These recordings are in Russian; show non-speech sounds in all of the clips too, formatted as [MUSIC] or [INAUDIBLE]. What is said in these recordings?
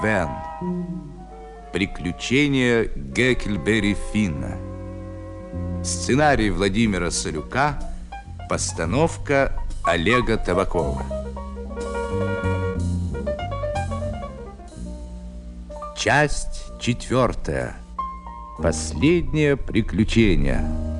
Твен. Приключения Геккельбери Финна. Сценарий Владимира Солюка. Постановка Олега Табакова. Часть четвертая. Последнее приключение.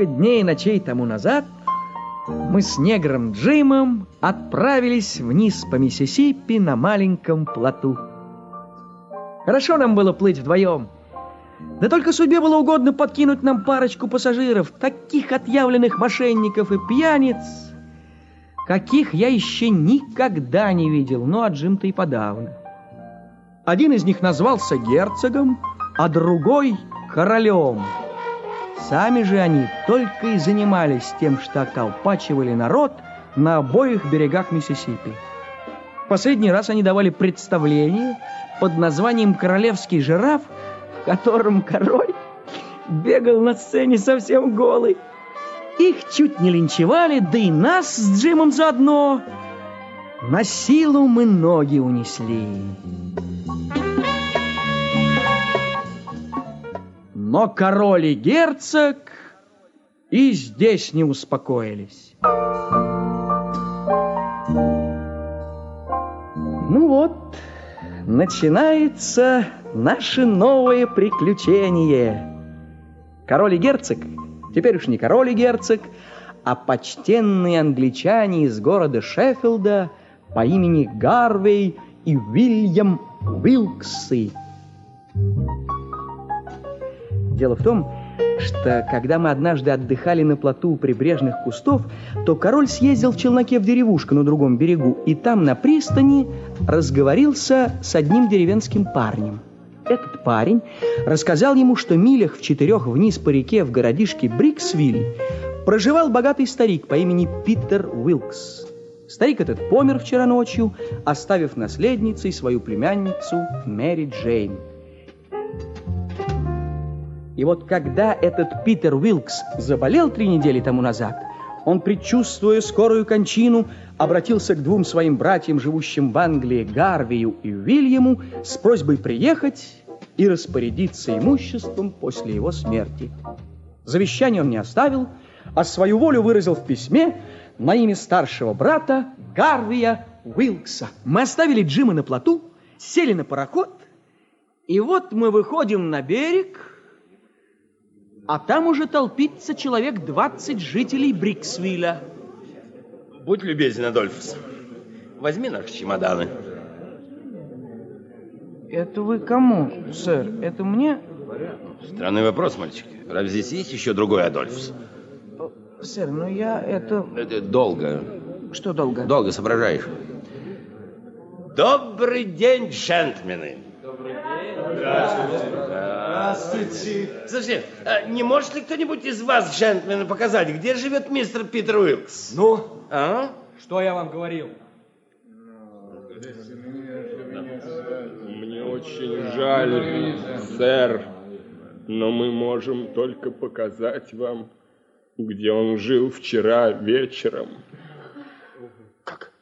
Много дней и ночей тому назад мы с негром Джимом отправились вниз по Миссисипи на маленьком плоту. Хорошо нам было плыть вдвоем. Да только судьбе было угодно подкинуть нам парочку пассажиров, таких отъявленных мошенников и пьяниц, каких я еще никогда не видел, ну а Джим-то и подавно. Один из них назвался герцогом, а другой — королем. Сами же они только и занимались тем, что околпачивали народ на обоих берегах Миссисипи. Последний раз они давали представление под названием «Королевский жираф», в котором король бегал на сцене совсем голый. Их чуть не линчевали, да и нас с Джимом заодно. На силу мы ноги унесли. Но король и герцог и здесь не успокоились. Ну вот, начинается наше новое приключение. Король и герцог, теперь уж не король и герцог, а почтенные англичане из города Шеффилда по имени Гарвей и Уильям Уилксы. Дело в том, что когда мы однажды отдыхали на плоту у прибрежных кустов, то король съездил в челноке в деревушку на другом берегу, и там на пристани разговорился с одним деревенским парнем. Этот парень рассказал ему, что милях в четырех вниз по реке в городишке Бриксвиль проживал богатый старик по имени Питер Уилкс. Старик этот помер вчера ночью, оставив наследницей свою племянницу Мэри Джейн. И вот когда этот Питер Уилкс заболел три недели тому назад, он, предчувствуя скорую кончину, обратился к двум своим братьям, живущим в Англии, Гарвию и Уильяму, с просьбой приехать и распорядиться имуществом после его смерти. Завещание он не оставил, а свою волю выразил в письме на имя старшего брата Гарвия Уилкса. Мы оставили Джима на плоту, сели на пароход, и вот мы выходим на берег, а там уже толпится человек 20 жителей Бриксвилля. Будь любезен, Адольфус. Возьми наши чемоданы. Это вы кому, сэр? Это мне? Странный вопрос, мальчик. Разве здесь есть еще другой Адольфус? Сэр, ну я это... Это долго. Что долго? Долго соображаешь. Добрый день, джентльмены. Добрый день. Здравствуйте. Здравствуйте. Слушайте, а не может ли кто-нибудь из вас, джентльмены, показать, где живет мистер Питер Уилкс? Ну? А? Что я вам говорил? Мне очень жаль, сэр, но мы можем только показать вам, где он жил вчера вечером. Как?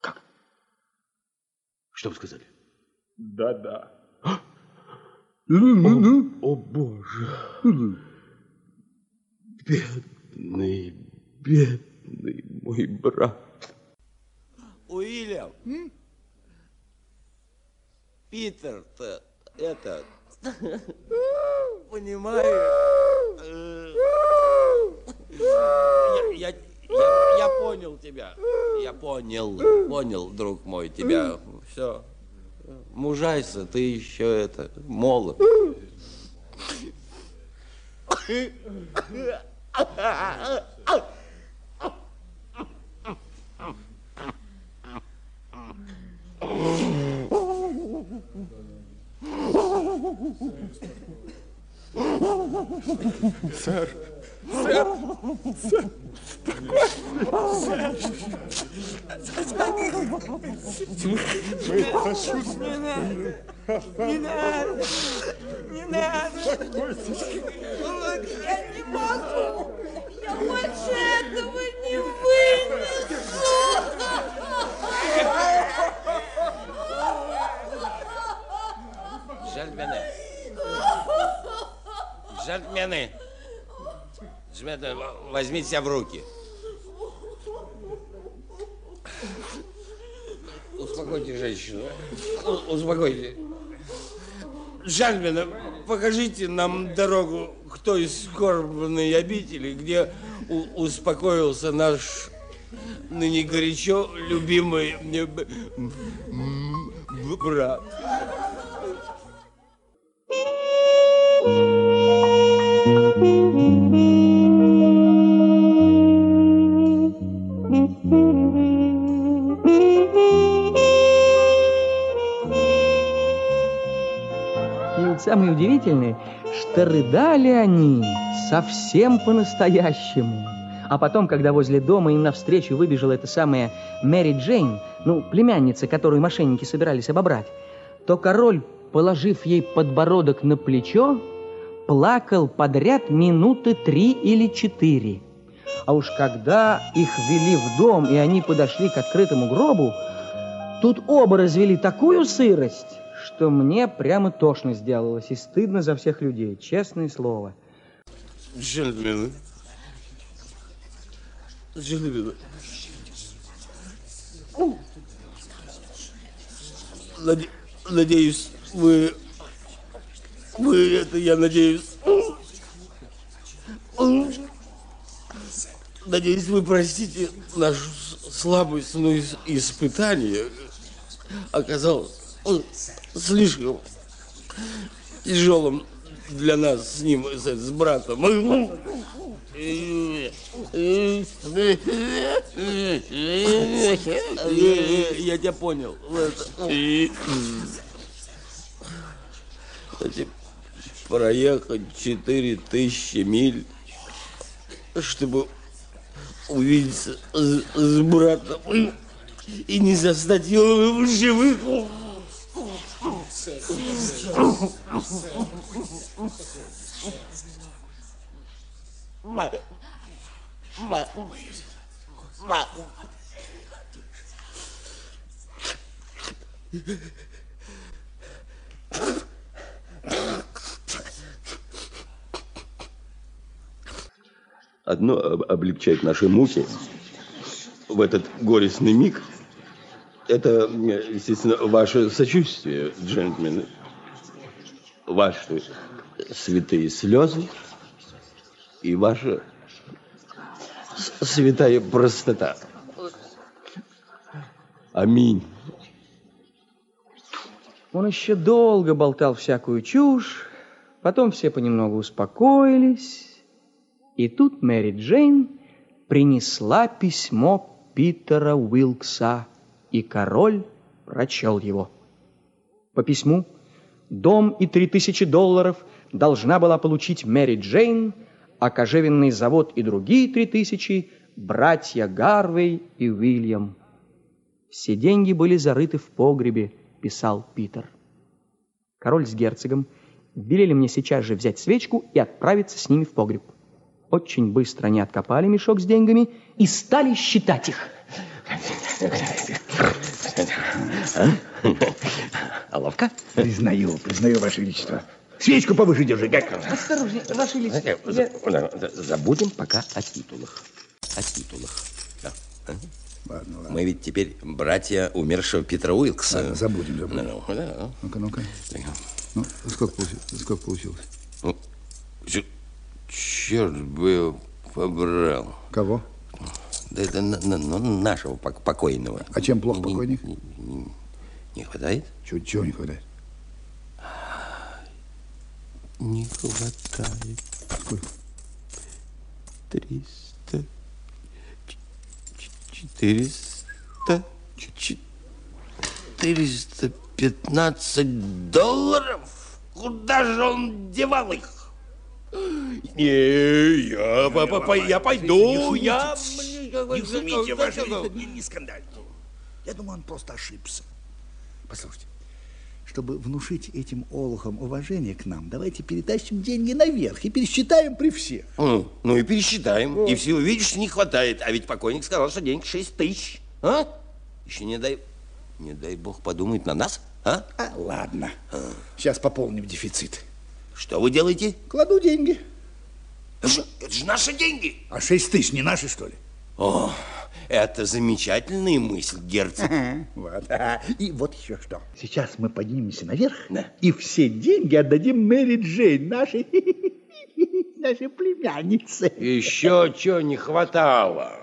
Как? Что вы сказали? Да-да. О, боже. Бедный, бедный мой брат. Уильям. Питер-то это... [LAUGHS] Понимаешь? Я, я, я, я понял тебя. Я понял, понял, друг мой, тебя. Все. Мужайся, ты еще это, молод. Сэр, Сэр, сэр, Не надо! Не надо! Я не могу! Я больше этого не вынесу! Джентльмены. Джентльмены. Джентльмены, возьмите себя в руки. Успокойте женщину. У- Успокойте. Джентльмены, покажите нам дорогу к той скорбной обители, где успокоился наш ныне горячо любимый мне м- брат. Самое удивительное, что рыдали они совсем по-настоящему. А потом, когда возле дома им навстречу выбежала эта самая Мэри Джейн, ну, племянница, которую мошенники собирались обобрать, то король, положив ей подбородок на плечо, плакал подряд минуты три или четыре. А уж когда их вели в дом, и они подошли к открытому гробу, тут оба развели такую сырость, что мне прямо тошно сделалось и стыдно за всех людей, честное слово. Джентльмены. Джентльмены. Наде- Надеюсь, вы... Вы это, я надеюсь... Надеюсь, вы простите нашу слабость, но ис- испытание оказалось слишком тяжелым для нас с ним, с, с братом. Я тебя понял. Кстати, проехать четыре тысячи миль, чтобы увидеться с, с братом и не застать его в живых. Одно об- облегчает наши муки в этот горестный миг. Это, естественно, ваше сочувствие, джентльмены. Ваши святые слезы и ваша святая простота. Аминь. Он еще долго болтал всякую чушь, потом все понемногу успокоились, и тут Мэри Джейн принесла письмо Питера Уилкса, и король прочел его. По письму дом и три тысячи долларов должна была получить Мэри Джейн, а кожевенный завод и другие три тысячи – братья Гарвей и Уильям. Все деньги были зарыты в погребе, писал Питер. Король с герцогом велели мне сейчас же взять свечку и отправиться с ними в погреб. Очень быстро они откопали мешок с деньгами и стали считать их. А ловко? Признаю, признаю, Ваше Величество. Свечку повыше держи, как Осторожнее, Ваше Величество. За- за- Забудем пока о титулах. О титулах. Да. А? Ладно, ладно. Мы ведь теперь братья умершего Питера Уилкса. Ладно, забудем, забудем. Ну, ну, да. Ну-ка, ну-ка. Ну, сколько получилось? Сколько получилось? Ну, черт бы побрал. Кого? Да это ну, нашего пок- покойного. А чем плох Не- покойник? Не, не- не хватает? Чего, чего не хватает? Не хватает. Сколько? Триста. Четыреста. Четыреста пятнадцать долларов? Куда же он девал их? Не, я, по- по- по- я пойду, Не я... Не шумите, Ваше не, не скандальте. Я думаю, он просто ошибся. Послушайте, чтобы внушить этим олухам уважение к нам, давайте перетащим деньги наверх и пересчитаем при всех. Ну, ну и пересчитаем. И все увидишь, не хватает. А ведь покойник сказал, что денег 6 тысяч. А? Еще не дай... Не дай бог подумает на нас, а? А, ладно. Сейчас пополним дефицит. Что вы делаете? Кладу деньги. Это же, это же наши деньги. А шесть тысяч не наши, что ли? О, это замечательная мысль, герцог. Вот. И вот еще что. Сейчас мы поднимемся наверх Да. и все деньги отдадим Мэри Джейн, нашей, [LAUGHS] нашей племяннице. Еще чего не хватало.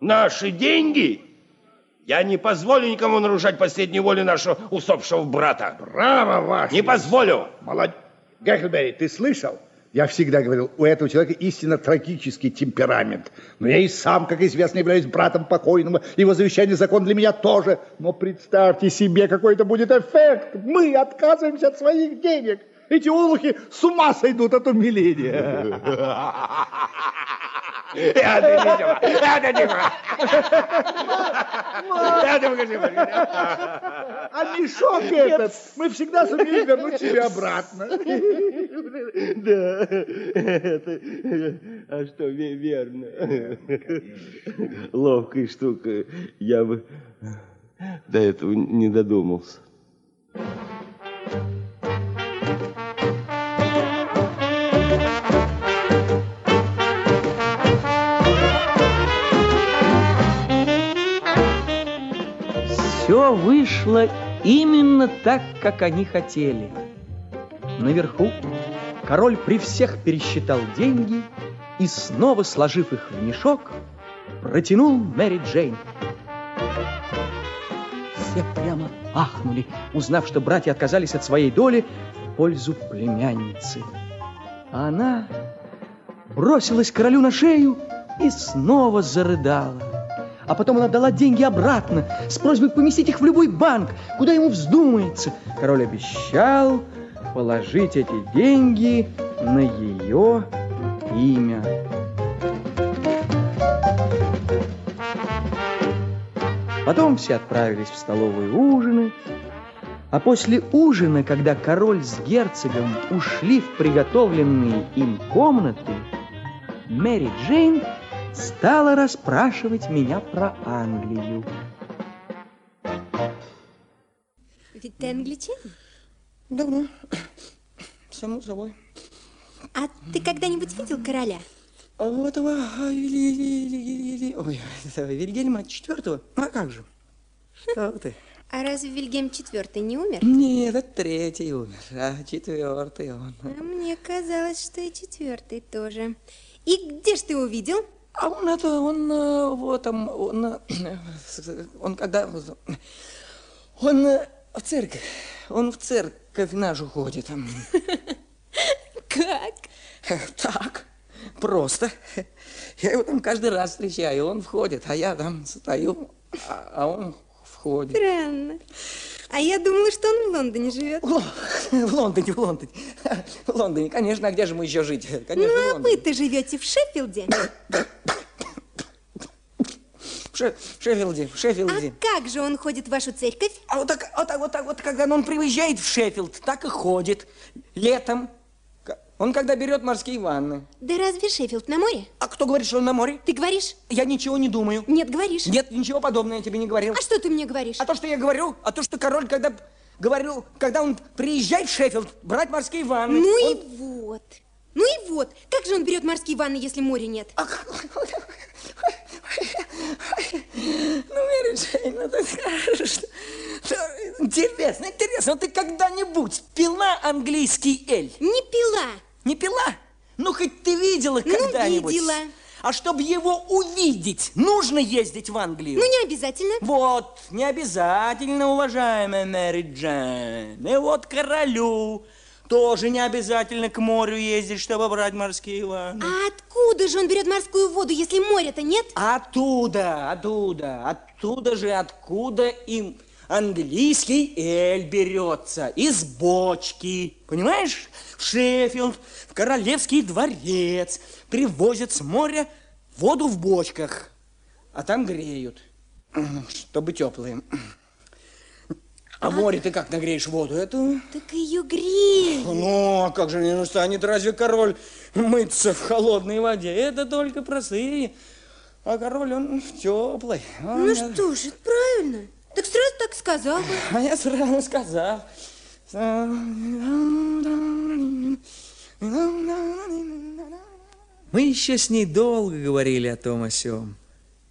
Наши деньги? Я не позволю никому нарушать последнюю волю нашего усопшего брата. Браво, ваше. Не позволю. Молодец. Геклберри, ты слышал? Я всегда говорил, у этого человека истинно трагический темперамент. Но я и сам, как известно, являюсь братом покойного. Его завещание закон для меня тоже. Но представьте себе, какой это будет эффект. Мы отказываемся от своих денег. Эти олухи с ума сойдут от умиления. [LAUGHS] Это ничего, это ничего. Это покажи. А мешок этот мы всегда сумеем вернуть себе обратно. Да, это, а что, ве- верно. Ловкая штука. Я бы до этого не додумался. Все вышло именно так, как они хотели. Наверху король при всех пересчитал деньги и, снова сложив их в мешок, протянул Мэри Джейн. Все прямо ахнули, узнав, что братья отказались от своей доли в пользу племянницы. Она бросилась королю на шею и снова зарыдала. А потом она дала деньги обратно с просьбой поместить их в любой банк, куда ему вздумается. Король обещал положить эти деньги на ее имя. Потом все отправились в столовую ужинать, а после ужина, когда король с герцогом ушли в приготовленные им комнаты, Мэри Джейн стала расспрашивать меня про Англию. Ведь ты англичанин? Давно. Само собой. А ты когда-нибудь видел короля? А у этого а, Вили- Вили- Вили- ой, этого Вильгельма четвертого? А как же? Что ты? А разве Вильгельм IV не умер? Нет, это третий умер, а четвертый он. А мне казалось, что и четвертый тоже. И где ж ты его видел? А он это, он э, вот там, он, э, [CLEARS THROAT] он когда, он э, в церковь, он в церковь нашу ходит. [LAUGHS] Как? Так, просто. Я его там каждый раз встречаю, он входит, а я там стою, а, а он входит. Странно. А я думала, что он в Лондоне живет. В Ло- [LAUGHS] В Лондоне, в Лондоне. [LAUGHS] В Лондоне, конечно, а где же мы еще жить? Конечно, Ну, а вы-то живете в Шеффилде. В Ше- в Шеффилде, в А Шеффилде. как же он ходит в вашу церковь? А вот так, вот так, вот так, вот когда он приезжает в Шеффилд, так и ходит. Летом. Он когда берет морские ванны. Да разве Шеффилд на море? А кто говорит, что он на море? Ты говоришь? Я ничего не думаю. Нет, говоришь. Нет, ничего подобного я тебе не говорил. А что ты мне говоришь? А то, что я говорю, а то, что король, когда говорил, когда он приезжает в Шеффилд, брать морские ванны. Ну он- и вот. Ну и вот. Как же он берет морские ванны, если моря нет? А Ну, Мэри Джейн, ну ты скажешь. Интересно, интересно, ты когда-нибудь пила английский эль? Не пила. Не пила? Ну, хоть ты видела Ну, когда-нибудь? видела. А чтобы его увидеть, нужно ездить в Англию. Ну, не обязательно. Вот, не обязательно, уважаемая Мэри Джейн. И вот королю тоже не обязательно к морю ездить, чтобы брать морские ванны. А откуда же он берет морскую воду, если моря-то нет? Оттуда, оттуда, оттуда же, откуда им, английский эль берется из бочки. Понимаешь? В Шеффилд, в королевский дворец привозят с моря воду в бочках, а там греют, чтобы теплые. А в море ты как нагреешь воду эту? Так ее греют. Ну, а как же не станет разве король мыться в холодной воде? Это только простые. А король, он в теплой. Ну что ж, это правильно. Так сразу так сказал бы. А я сразу сказал. Мы еще с ней долго говорили о том о сём.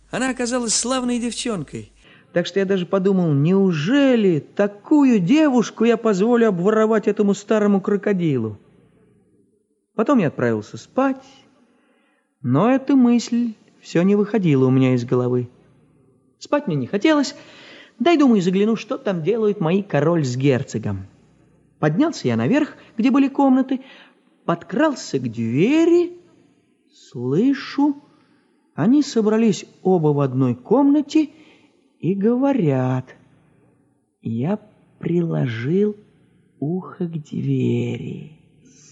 Она оказалась славной девчонкой. Так что я даже подумал, неужели такую девушку я позволю обворовать этому старому крокодилу? Потом я отправился спать, но эта мысль все не выходила у меня из головы. Спать мне не хотелось, дай, думаю, загляну, что там делают мои король с герцогом. Поднялся я наверх, где были комнаты, подкрался к двери, слышу, они собрались оба в одной комнате и говорят. Я приложил ухо к двери.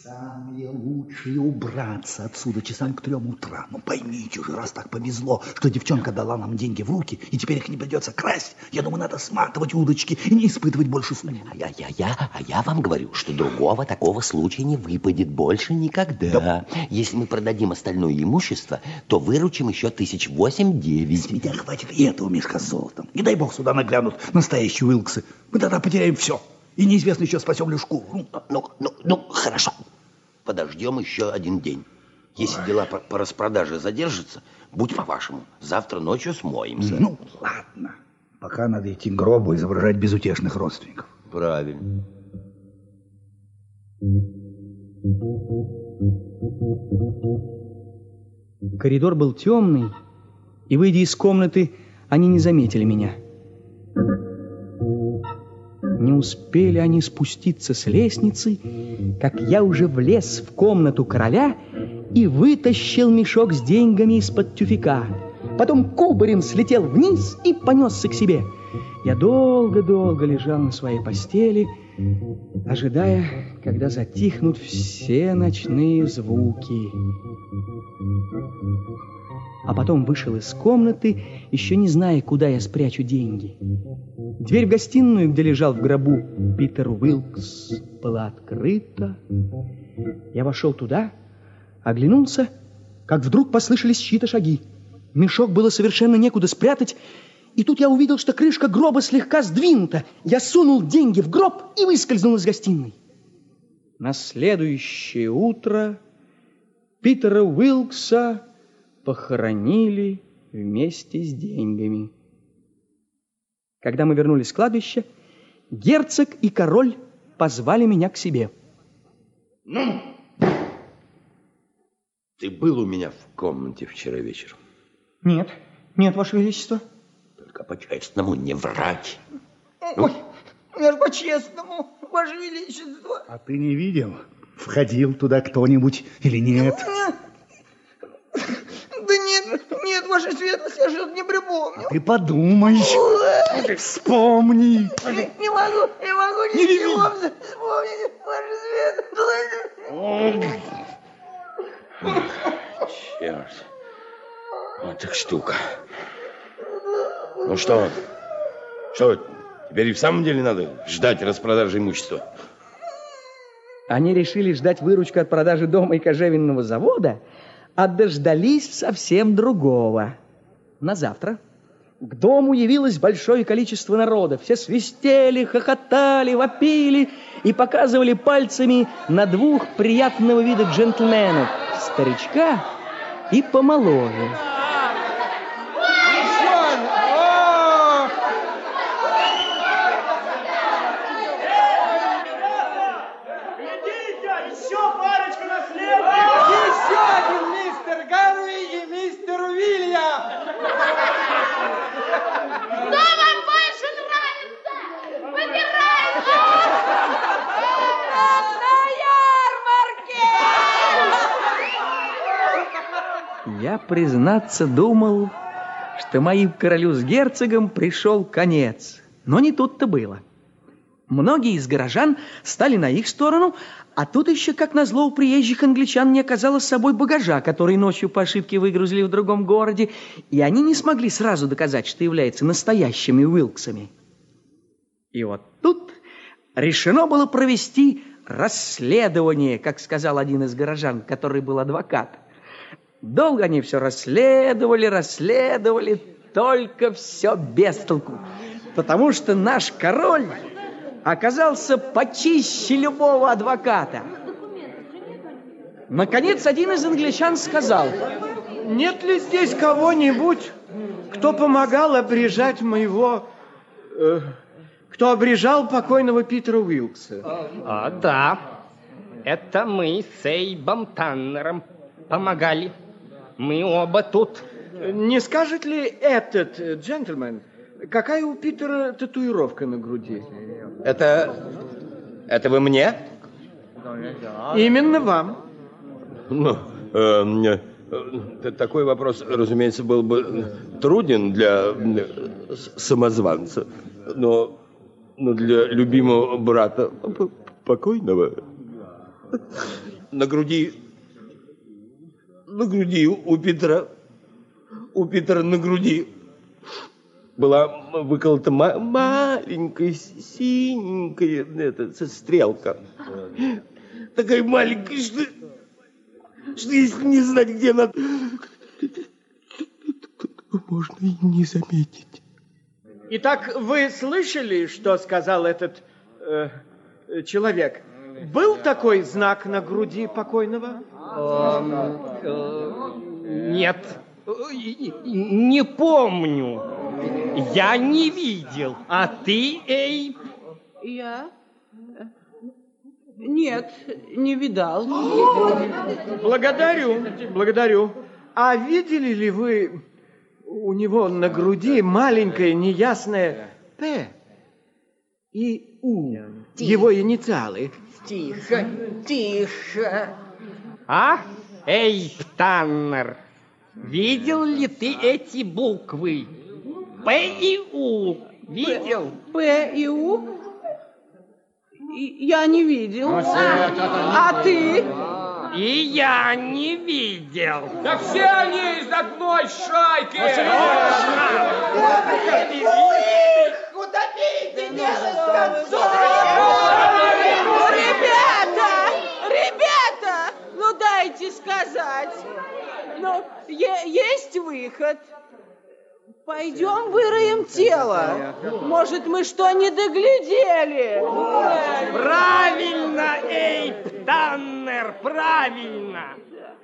Самое лучшее убраться отсюда часам к трем утра. Ну поймите уже, раз так повезло, что девчонка дала нам деньги в руки, и теперь их не придется красть. Я думаю, надо сматывать удочки и не испытывать больше судьбы. А я, я, я, а я вам говорю, что другого такого случая не выпадет больше никогда. Да. Если мы продадим остальное имущество, то выручим еще тысяч восемь-девять. С меня хватит и этого мешка с золотом. Не дай бог сюда наглянут настоящие Уилксы. Мы тогда потеряем все. И неизвестно еще спасем ли шкуру. Ну, ну, ну, ну хорошо. Подождем еще один день. Если дела по, по распродаже задержатся, будь по-вашему, завтра ночью смоемся. Ну, ладно. Пока надо идти к гробу изображать безутешных родственников. Правильно. Коридор был темный, и, выйдя из комнаты, они не заметили меня. Не успели они спуститься с лестницы, как я уже влез в комнату короля и вытащил мешок с деньгами из-под тюфика. Потом кубарем слетел вниз и понесся к себе. Я долго-долго лежал на своей постели, ожидая, когда затихнут все ночные звуки. А потом вышел из комнаты, еще не зная, куда я спрячу деньги. Дверь в гостиную, где лежал в гробу Питер Уилкс, была открыта. Я вошел туда, оглянулся, как вдруг послышались чьи-то шаги. Мешок было совершенно некуда спрятать, и тут я увидел, что крышка гроба слегка сдвинута. Я сунул деньги в гроб и выскользнул из гостиной. На следующее утро Питера Уилкса похоронили вместе с деньгами. Когда мы вернулись с кладбища, герцог и король позвали меня к себе. Ну, ты был у меня в комнате вчера вечером? Нет, нет, Ваше Величество. Только по-честному не врать. Ой, я ж по-честному, Ваше Величество. А ты не видел, входил туда кто-нибудь или нет, нет, Ваша Светлость, я что-то не припомню. Ты подумай, вспомни. Не могу, не могу ничего вспомнить, Ваша Светлость. Черт. Вот так штука. Ну что, что, теперь и в самом деле надо ждать распродажи имущества? Они решили ждать выручку от продажи дома и кожевенного завода, а дождались совсем другого. На завтра к дому явилось большое количество народа. Все свистели, хохотали, вопили и показывали пальцами на двух приятного вида джентльменов, старичка и помоложе. Признаться, думал, что моим королю с герцогом пришел конец. Но не тут-то было. Многие из горожан стали на их сторону, а тут еще, как назло, у приезжих англичан не оказалось с собой багажа, который ночью по ошибке выгрузили в другом городе, и они не смогли сразу доказать, что являются настоящими Уилксами. И вот тут решено было провести расследование, как сказал один из горожан, который был адвокат. Долго они все расследовали, расследовали, только все без толку. Потому что наш король оказался почище любого адвоката. Наконец, один из англичан сказал, нет ли здесь кого-нибудь, кто помогал обрежать моего... Э, кто обрежал покойного Питера Уилкса? А, да. Это мы с Эйбом Таннером помогали. Мы оба тут. Не скажет ли этот джентльмен, какая у Питера татуировка на груди? Это... это вы мне? Именно вам. Ну, э, э, такой вопрос, разумеется, был бы труден для э, самозванца, но, но для любимого брата покойного на груди на груди у Петра у Питера на груди была выколота маленькая синенькая это, стрелка. Такая маленькая, что, что если не знать, где она, можно и не заметить. Итак, вы слышали, что сказал этот э, человек? Был такой знак на груди покойного? Нет, не помню. Я не видел. А ты, Эй? Я? Нет, не видал. Благодарю, благодарю. А видели ли вы у него на груди маленькое неясное «П» и «У», его инициалы? Тихо, тихо. А? Эй, Таннер, видел ли ты эти буквы? П и У. Видел? П и У? Я не видел. А ты? И я не видел. Да все они из одной шайки! Куда видите, Ребята! Ребята! Ну дайте сказать. Е- есть выход. Пойдем выроем тело. Может, мы что не доглядели? Правильно, Эйп Таннер, правильно.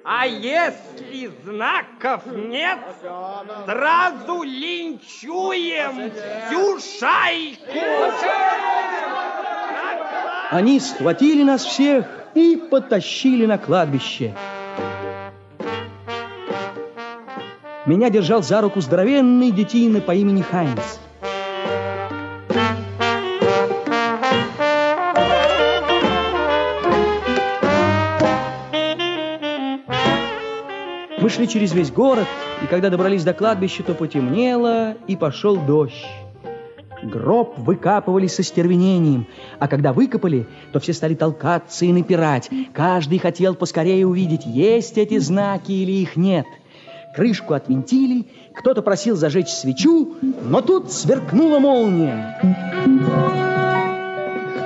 А если знаков нет, сразу линчуем всю шайку. Они схватили нас всех и потащили на кладбище. Меня держал за руку здоровенный детина по имени Хайнс. Мы шли через весь город, и когда добрались до кладбища, то потемнело, и пошел дождь. Гроб выкапывали со стервенением, а когда выкопали, то все стали толкаться и напирать. Каждый хотел поскорее увидеть, есть эти знаки или их нет. Крышку отвинтили, кто-то просил зажечь свечу, но тут сверкнула молния.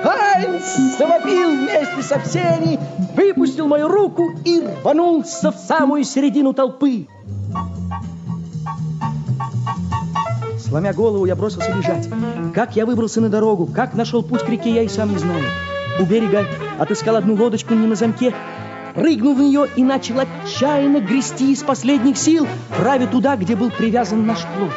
Хайнс завопил вместе со всеми, выпустил мою руку и рванулся в самую середину толпы. Сломя голову, я бросился бежать. Как я выбрался на дорогу, как нашел путь к реке, я и сам не знаю. У берега отыскал одну лодочку не на замке, прыгнул в нее и начал отчаянно грести из последних сил, правя туда, где был привязан наш плод.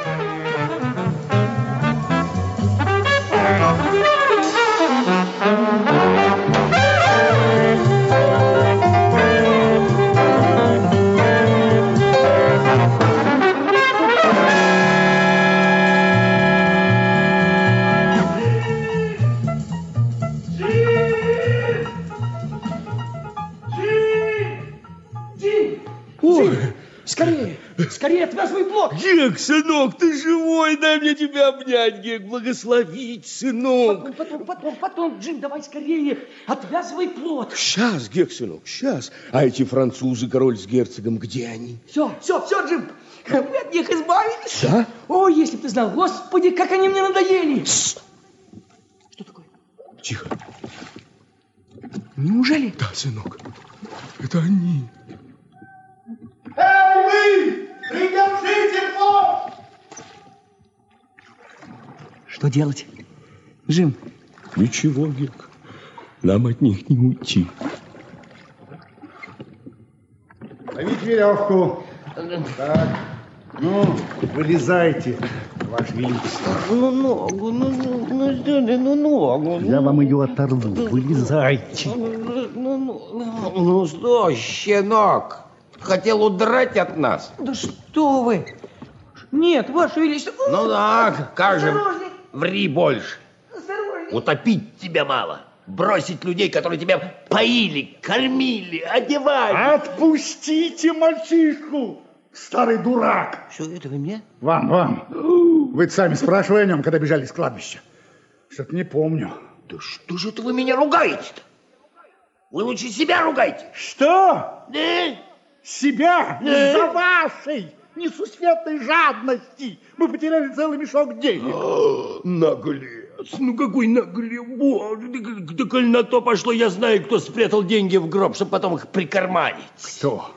Скорее, отвязывай плод. Гек, сынок, ты живой, дай мне тебя обнять, Гек, благословить, сынок. Потом, потом, потом, потом, Джим, давай скорее, отвязывай плод. Сейчас, Гек, сынок, сейчас. А эти французы, король с герцогом, где они? Все, все, все, Джим, мы от них избавились. Да? О, если бы ты знал, господи, как они мне надоели. Что такое? Тихо. Неужели? Да, сынок, это они. Эй, вы! Придержите плод! Что делать? Джим. Ничего, Гек, нам от них не уйти. Ловите веревку. Так. Ну, вылезайте, Ваше Величество. Ну, ногу, ну, ну, ну, что ну, ногу. Я вам ее оторву. Вылезайте. Ну, ну, ну, ну что, щенок, хотел удрать от нас? Да что вы? Нет, Ваше Величество. Ну да, как же, ври больше. Осторожней. Утопить тебя мало. Бросить людей, которые тебя поили, кормили, одевали. Отпустите мальчишку, старый дурак. Что это вы мне? Вам, вам. Вы сами спрашивали о нем, когда бежали с кладбища. Что-то не помню. Да что же это вы меня ругаете-то? Вы лучше себя ругайте. Что? Да? Себя? Из-за вашей несусветной жадности. Мы потеряли целый мешок денег. Наглец, ну какой наглец. Да, да коль на то пошло, я знаю, кто спрятал деньги в гроб, чтобы потом их прикарманить. Кто?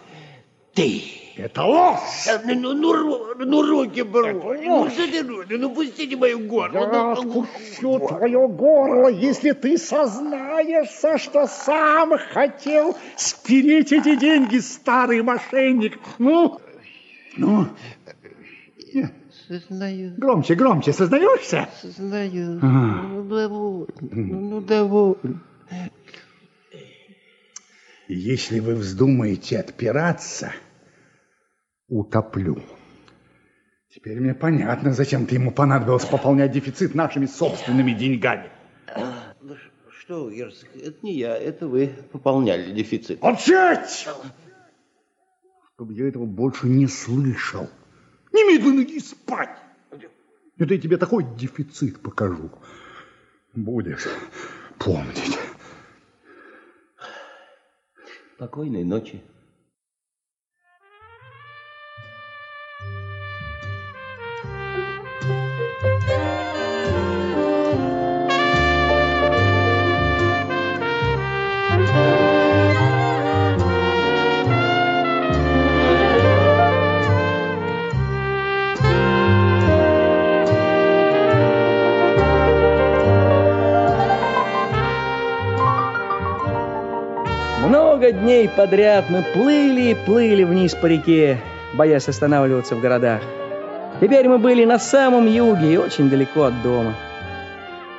Ты. Это ложь. Э, Ну, ну, ру- ну, руки брось. Ну, что ты, руки? ну, пустите мою горло. Я Ну, отпущу твое горло, если ты сознаешься, что сам хотел спереть эти деньги, старый мошенник. Ну, ну, Сознаю, громче, громче, сознаешься? сознаю. Ну, довольно, ну, ну, довольно. Если вы вздумаете отпираться, утоплю. Теперь мне понятно, зачем ты ему понадобилось пополнять дефицит нашими собственными деньгами. Что, Герцог, это не я, это вы пополняли дефицит. Молчать! Чтобы я этого больше не слышал. Немедленно иди спать. Это я тебе такой дефицит покажу. Будешь помнить. Спокойной ночи. Много дней подряд мы плыли и плыли вниз по реке, боясь останавливаться в городах. Теперь мы были на самом юге и очень далеко от дома.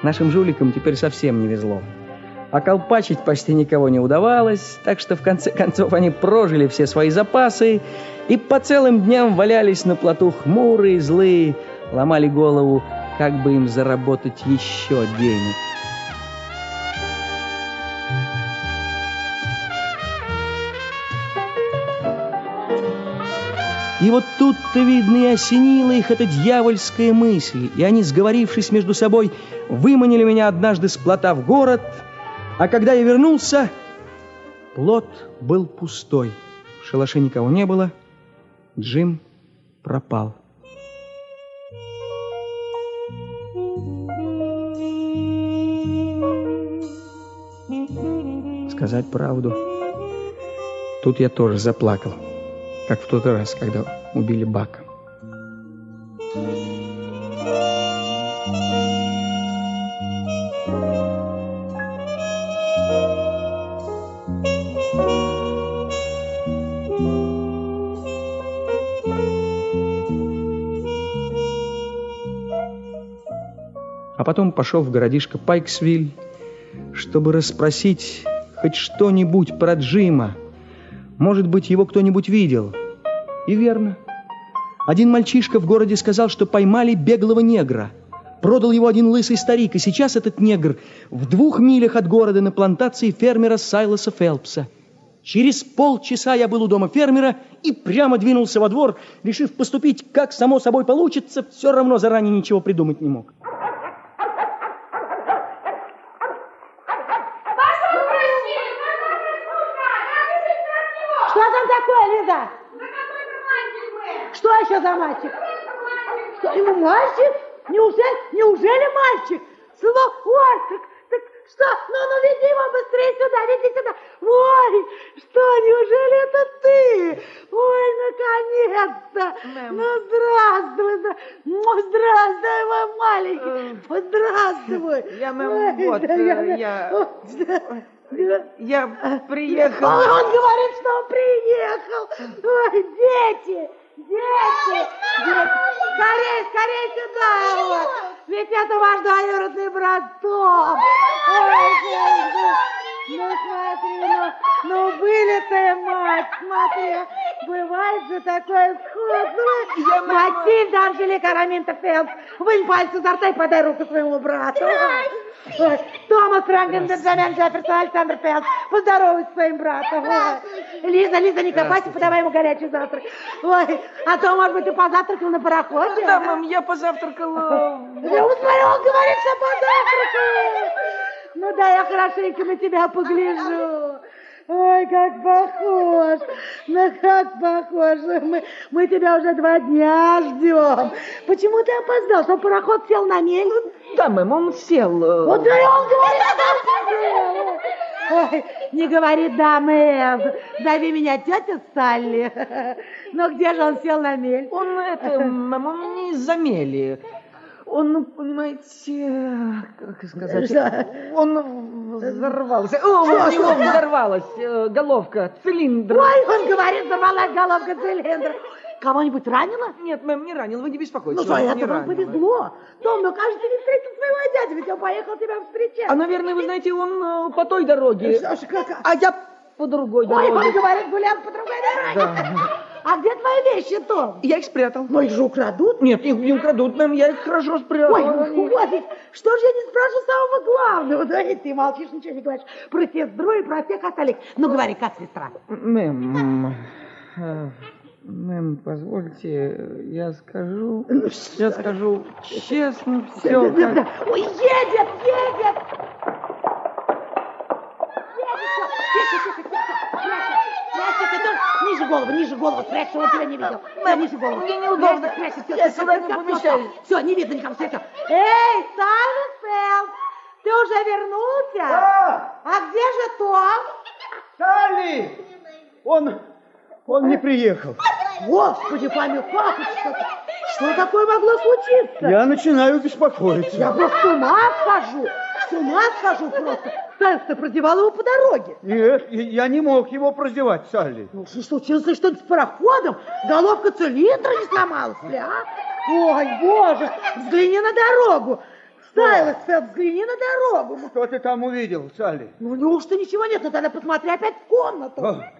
Нашим жуликам теперь совсем не везло. А колпачить почти никого не удавалось, так что в конце концов они прожили все свои запасы и по целым дням валялись на плоту хмурые, злые, ломали голову, как бы им заработать еще денег. И вот тут-то, видно, и осенила их эта дьявольская мысль, и они, сговорившись между собой, выманили меня однажды с плота в город, а когда я вернулся, плот был пустой, в шалаше никого не было, Джим пропал. Сказать правду, тут я тоже заплакал как в тот раз, когда убили Бака. А потом пошел в городишко Пайксвиль, чтобы расспросить хоть что-нибудь про Джима, может быть, его кто-нибудь видел. И верно. Один мальчишка в городе сказал, что поймали беглого негра. Продал его один лысый старик, и сейчас этот негр в двух милях от города на плантации фермера Сайлоса Фелпса. Через полчаса я был у дома фермера и прямо двинулся во двор, решив поступить, как само собой получится, все равно заранее ничего придумать не мог. Что там такое, Лиза? Что еще за мальчик? Что, ему мальчик? Неужели, неужели мальчик? Слово, ой, так, что? Ну, ну, веди его быстрее сюда, веди сюда. Ой, что, неужели это ты? Ой, наконец-то. Ну, здравствуй, здра- ну, здравствуй, мой маленький. Вот здравствуй. Я, мэм, Ой, вот, да э, я- да. Я приехал. Он говорит, что он приехал. Ой, дети, дети, дети. Скорей, скорей сюда. Вот. Ведь это ваш двоюродный брат Том. Ой, ну, ну смотри, ну, ну вылитая мать, смотри. Бывает же такое сходство. Матильда Анжелика Раминта Фелд, вынь пальцы изо рта и подай руку своему брату. Ой, Томас Франклин Бенджамин Джефферсон Александр Фелд, поздоровайся с своим братом. Ой. Лиза, Лиза, не копайся, подавай ему горячий завтрак. Ой, а то, может быть, ты позавтракал на пароходе? Да, мам, я позавтракала. [LAUGHS] Я вот смотрю, он говорит, что позавтракал. Ну да, я хорошенько на тебя погляжу. Ой, как похож, ну как похож. Мы, мы тебя уже два дня ждем. Почему ты опоздал? Что пароход сел на мель? Да, мэм, он сел. э, Вот да, он говорит, что сел. Ой, не говори да, мэм. Зови меня тетя Салли. Но где же он сел на мель? Он это, он не из-за мели. Он, ну, понимаете, как сказать, Что? он взорвался. О, у него взорвалась э, головка цилиндра. Ой, он говорит, взорвалась головка цилиндра. Кого-нибудь ранило? Нет, мэм, не ранил, вы не беспокойтесь. Ну, за это вам ранил. повезло. Том, ну, кажется, не встретил своего дядю, ведь он поехал тебя встречать. А, наверное, вы знаете, он э, по той дороге. Ж, как? А я по другой Ой, он дороге. говорит, гулял по другой дороге. А где твои вещи, Том? Я их спрятал. Ну, их же украдут. Нет, их не украдут, мэм, я их хорошо спрятал. Ой, ну, вот что же я не спрашиваю самого главного? Да, и ты молчишь, ничего не говоришь про сестру и про всех остальных. Ну, говори, как сестра? Мэм, э, мэм, позвольте, я скажу, я скажу честно все. Да, да, да. Ой, едет, едет! Ниже голову, ниже голову, спрячься, он тебя не видел. Да, ниже голову. мне неудобно. Прячься, прячься, все, Я сюда не помещаюсь. Все, не видно никого, все, все. Эй, Фелд, ты уже вернулся? Да. А где же Том? Салли! Он, он не приехал. Господи, это что-то? Что такое могло случиться? Я начинаю беспокоиться. Я просто с ума схожу, с ума схожу просто. Саймон, ты продевал его по дороге. Нет, я- не мог его прозевать, Салли. Ну, что случилось что-то с пароходом? Головка цилиндра не сломалась ли, а? Ой, боже, взгляни на дорогу. Сайлос, Фелд, взгляни на дорогу. Что ты там увидел, Салли? Ну, неужто ничего нет? Ну, тогда посмотри опять в комнату. А,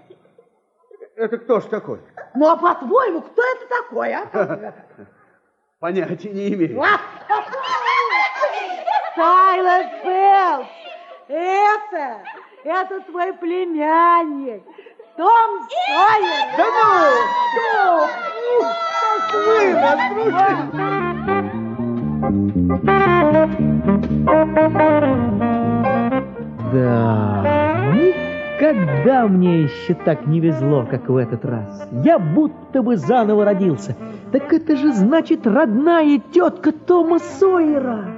Это кто ж такой? Ну, а по-твоему, кто это такой, а? [LAUGHS] Понятия не имею. Сайлос Фелд, это, это твой племянник. Том Сойер. Да ну! Ну, как вы разрушили! Да, никогда мне еще так не везло, как в этот раз. Я будто бы заново родился. Так это же значит родная тетка Тома Сойера.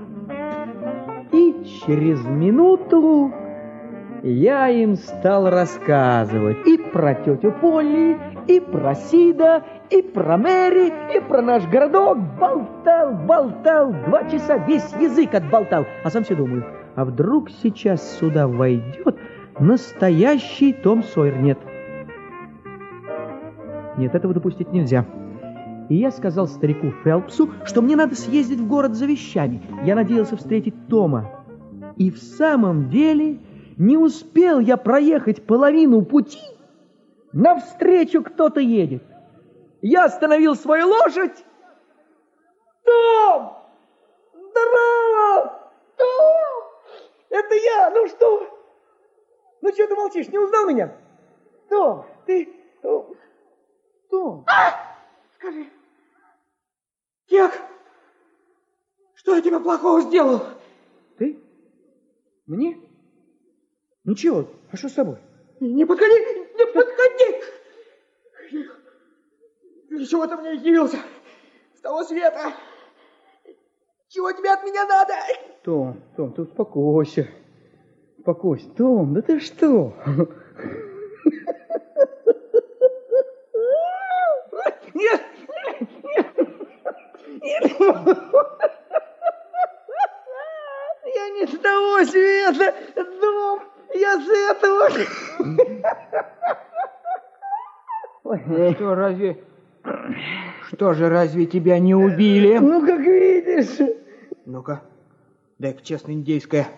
И через минуту я им стал рассказывать и про тетю Полли, и про Сида, и про Мэри, и про наш городок. Болтал, болтал, два часа весь язык отболтал. А сам все думаю, а вдруг сейчас сюда войдет настоящий Том Сойер? Нет. Нет, этого допустить нельзя. И я сказал старику Фелпсу, что мне надо съездить в город за вещами. Я надеялся встретить Тома. И в самом деле не успел я проехать половину пути, навстречу кто-то едет. Я остановил свою лошадь. Том! Здорово! Том! Это я! Ну что? Ну что ты молчишь? Не узнал меня? Том, ты... Том, скажи, Кек, что я тебе плохого сделал? Ты? Мне? Ничего, а что с тобой? Не подходи, не подходи! Для чего ты мне явился? С того света! Чего тебе от меня надо? Том, Том, ты успокойся. Успокойся. Том, да ты что? Нет, нет, Я не с того света, Том, я с этого. Что, разве... Что же, разве тебя не убили? Ну, как видишь. Ну-ка, дай-ка честно индейское,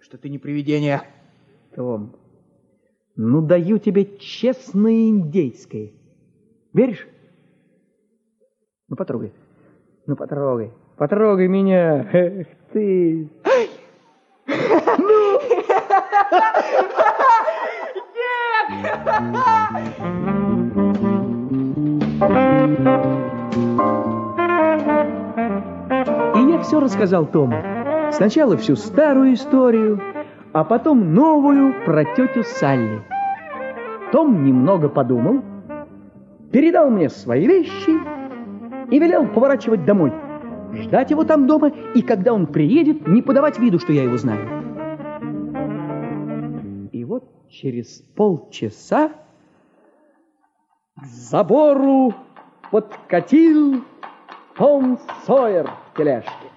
что ты не привидение. Том, ну даю тебе честное индейское. Веришь? Ну, потрогай. Ну, потрогай. Потрогай меня. Эх ты. Ну! И я все рассказал Тому. Сначала всю старую историю, а потом новую про тетю Салли. Том немного подумал, передал мне свои вещи и велел поворачивать домой. Ждать его там дома, и когда он приедет, не подавать виду, что я его знаю. И вот через полчаса к забору подкатил Том Сойер в тележке.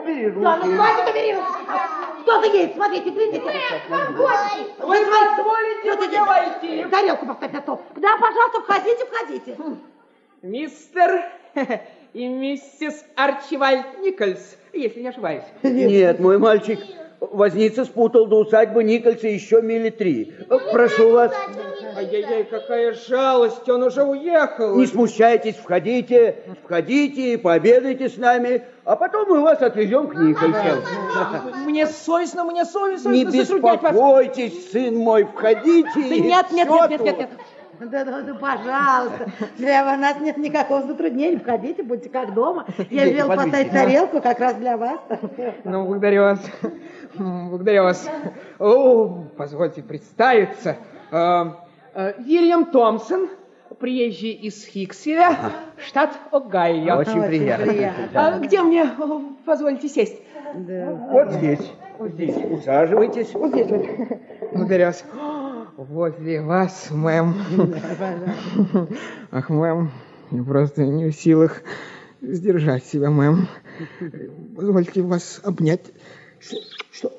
Убери руки. Да, ну хватит, убери руки. Кто-то есть, смотрите, глядите. Вы позволите мне войти? Тарелку поставь на стол. Да, пожалуйста, входите, входите. Мистер [LAUGHS] и миссис Арчивальд Никольс, если не ошибаюсь. Нет, мой мальчик, возница спутал до усадьбы Никольса еще мили три. Прошу вас. Ай-яй-яй, какая жалость, он уже уехал. Не смущайтесь, входите, входите и пообедайте с нами, а потом мы вас отвезем к Никольсу. Мне совестно, мне совестно. Не беспокойтесь, сын мой, входите. Да и нет, нет, нет, нет, нет, нет. Да, да, да, пожалуйста. Для нас нет никакого затруднения. Входите, будьте как дома. Я велел поставить тарелку как раз для вас. Ну, благодарю вас. Благодарю вас. О, позвольте представиться. Э, э, Вильям Томпсон, приезжий из Хикселя, штат Огайо. Очень приятно. А где мне, позвольте сесть? Вот здесь. Вот здесь. Усаживайтесь. Вот здесь вот. Благодарю вас. Возле вас, мэм. Ах, мэм, я просто не в силах сдержать себя, мэм. Позвольте вас обнять. Что?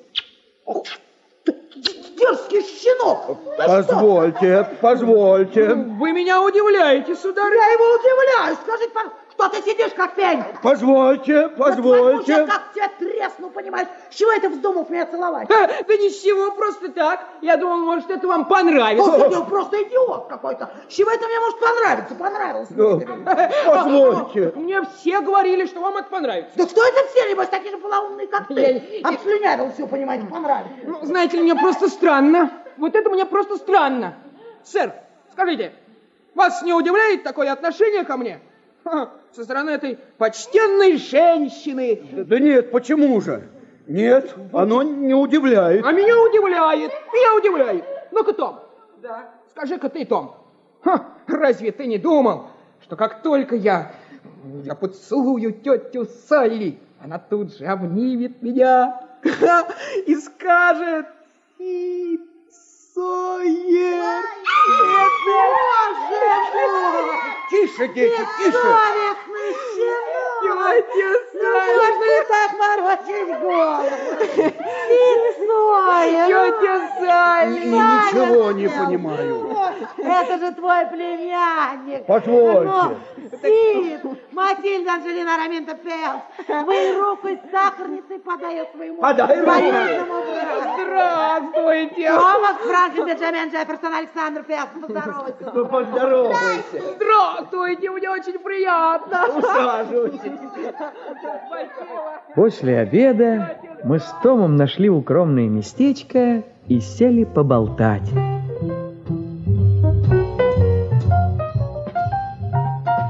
Дерзкий щенок! Да Позвольте, позвольте. Вы меня удивляете, сударь. Я его удивляю. Скажите, пожалуйста, что ты сидишь как пень? Позвольте, позвольте. сейчас как тебя тресну, понимаешь? С чего это вздумал меня целовать? Да, да ничего, просто так. Я думал, может, это вам понравится. О, ты просто идиот какой-то. С чего это мне может понравиться? Понравилось. Ну, позвольте. [LAUGHS] Мне все говорили, что вам это понравится. Да кто это все, небось, такие же полоумные, как ты? Я- Обслюнявил все, понимаете, понравилось. Ну, знаете ли, мне просто странно. Вот это мне просто странно. Сэр, скажите, вас не удивляет такое отношение ко мне? Ха, со стороны этой почтенной женщины. Да нет, почему же? Нет, оно не удивляет. А меня удивляет, меня удивляет. Ну-ка, Том, да. скажи-ка ты, Том, ха, разве ты не думал, что как только я, я поцелую тетю Салли, она тут же обнимет меня ха, [LAUGHS] и скажет, «Сид Сойер, Тише, дети, тише. Бессовестный щенок! Тетя Ну, так морочить голову. Лицо! Тетя Салли. И ничего не понимаю. Это же твой племянник. Позвольте. Ну, Сид, Матильда Анжелина Раминта Пелс, вы руку из сахарницы подает своему Подай руку. Здравствуйте. Томас Франклин Бенджамин Джефферсон Александр Пелс, поздоровайся. Ну, поздоровайся. Здравствуйте, мне очень приятно. Усаживайтесь. После обеда мы с Томом нашли укромное местечко и сели поболтать.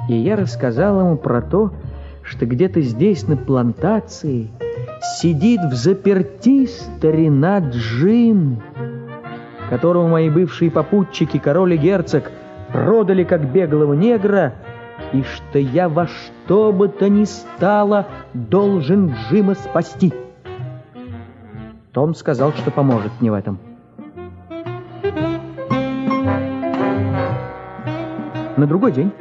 И я рассказал ему про то, что где-то здесь, на плантации, сидит в заперти старина Джим, которого мои бывшие попутчики, король и герцог, продали как беглого негра – и что я во что бы то ни стало должен Джима спасти. Том сказал, что поможет мне в этом. На другой день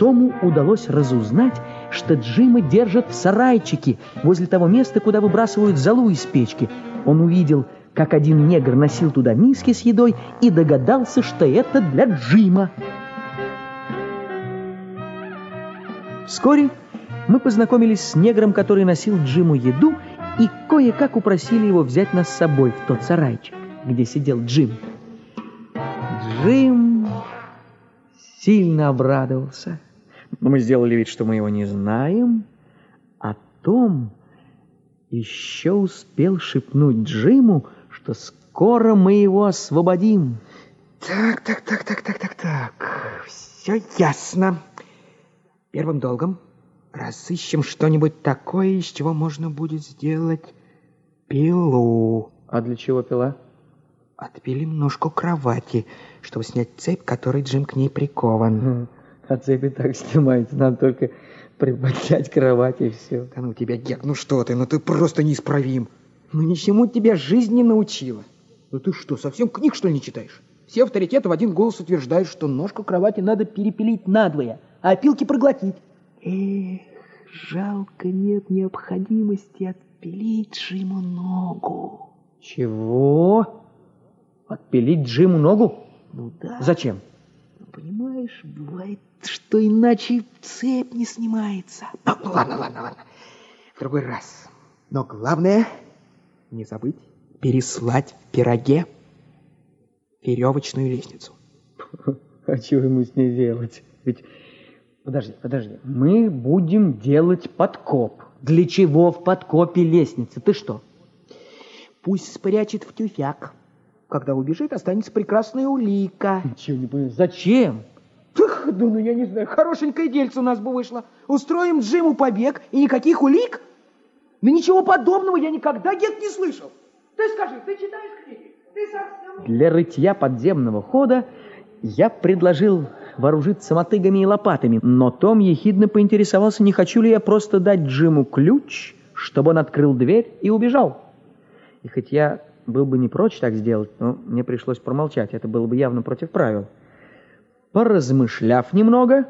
Тому удалось разузнать, что Джима держат в сарайчике возле того места, куда выбрасывают золу из печки. Он увидел, как один негр носил туда миски с едой и догадался, что это для Джима. Вскоре мы познакомились с негром, который носил Джиму еду, и кое-как упросили его взять нас с собой в тот сарайчик, где сидел Джим. Джим сильно обрадовался. Но мы сделали вид, что мы его не знаем, а Том еще успел шепнуть Джиму, что скоро мы его освободим. Так, так, так, так, так, так, так. Все ясно. Первым долгом разыщем что-нибудь такое, из чего можно будет сделать пилу. А для чего пила? Отпилим ножку кровати, чтобы снять цепь, которой Джим к ней прикован. А цепь и так снимается, надо только приподнять кровать и все. Да ну тебя, Гек, ну что ты, ну ты просто неисправим. Ну ничему тебя жизнь не научила. Ну ты что, совсем книг, что ли, не читаешь? Все авторитеты в один голос утверждают, что ножку кровати надо перепилить надвое, а опилки проглотить. Эх, жалко нет необходимости отпилить Джиму ногу. Чего? Отпилить Джиму ногу? Ну да. Зачем? Ну, понимаешь, бывает, что иначе цепь не снимается. Ну, ну ладно, ладно, ладно. В другой раз. Но главное, не забыть переслать в пироге веревочную лестницу. А что ему с ней делать? Ведь, подожди, подожди, мы будем делать подкоп. Для чего в подкопе лестницы? Ты что? Пусть спрячет в тюфяк. Когда убежит, останется прекрасная улика. Ничего не понимаю. Зачем? Ах, да ну я не знаю, хорошенькое дельце у нас бы вышло. Устроим Джиму побег и никаких улик? Да ничего подобного я никогда, Гет, не слышал. Ты скажи, ты читаешь книги? Ты совсем... Для рытья подземного хода я предложил вооружиться мотыгами и лопатами, но Том ехидно поинтересовался, не хочу ли я просто дать Джиму ключ, чтобы он открыл дверь и убежал. И хоть я был бы не прочь так сделать, но мне пришлось промолчать, это было бы явно против правил. Поразмышляв немного,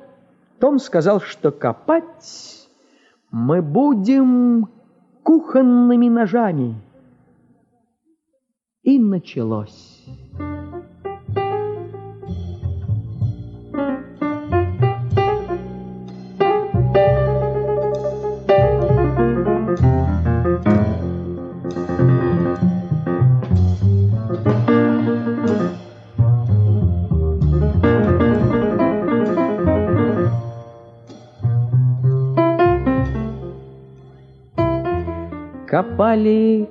Том сказал, что копать мы будем кухонными ножами. И началось. Копали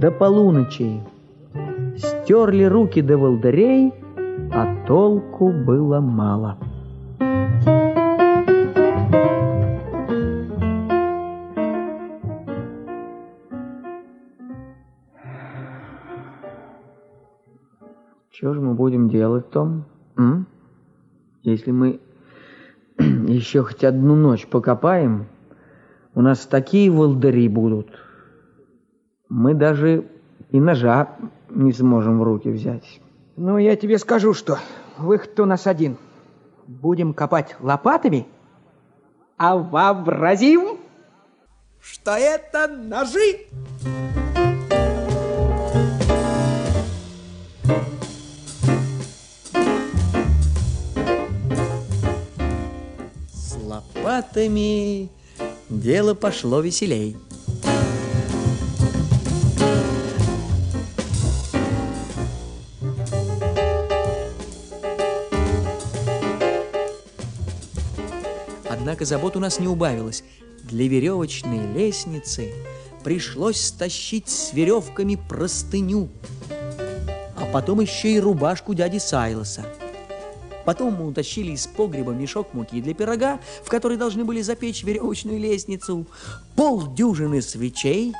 до полуночи, стерли руки до волдырей, а толку было мало. Что же мы будем делать, Том? М? Если мы [CLEARS THROAT] еще хоть одну ночь покопаем, у нас такие волдыри будут. Мы даже и ножа не сможем в руки взять. Ну, я тебе скажу, что выход у нас один. Будем копать лопатами, а вообразим, что это ножи. С лопатами дело пошло веселей. Однако забот у нас не убавилось. Для веревочной лестницы пришлось стащить с веревками простыню, а потом еще и рубашку дяди Сайлоса. Потом мы утащили из погреба мешок муки для пирога, в который должны были запечь веревочную лестницу, полдюжины свечей,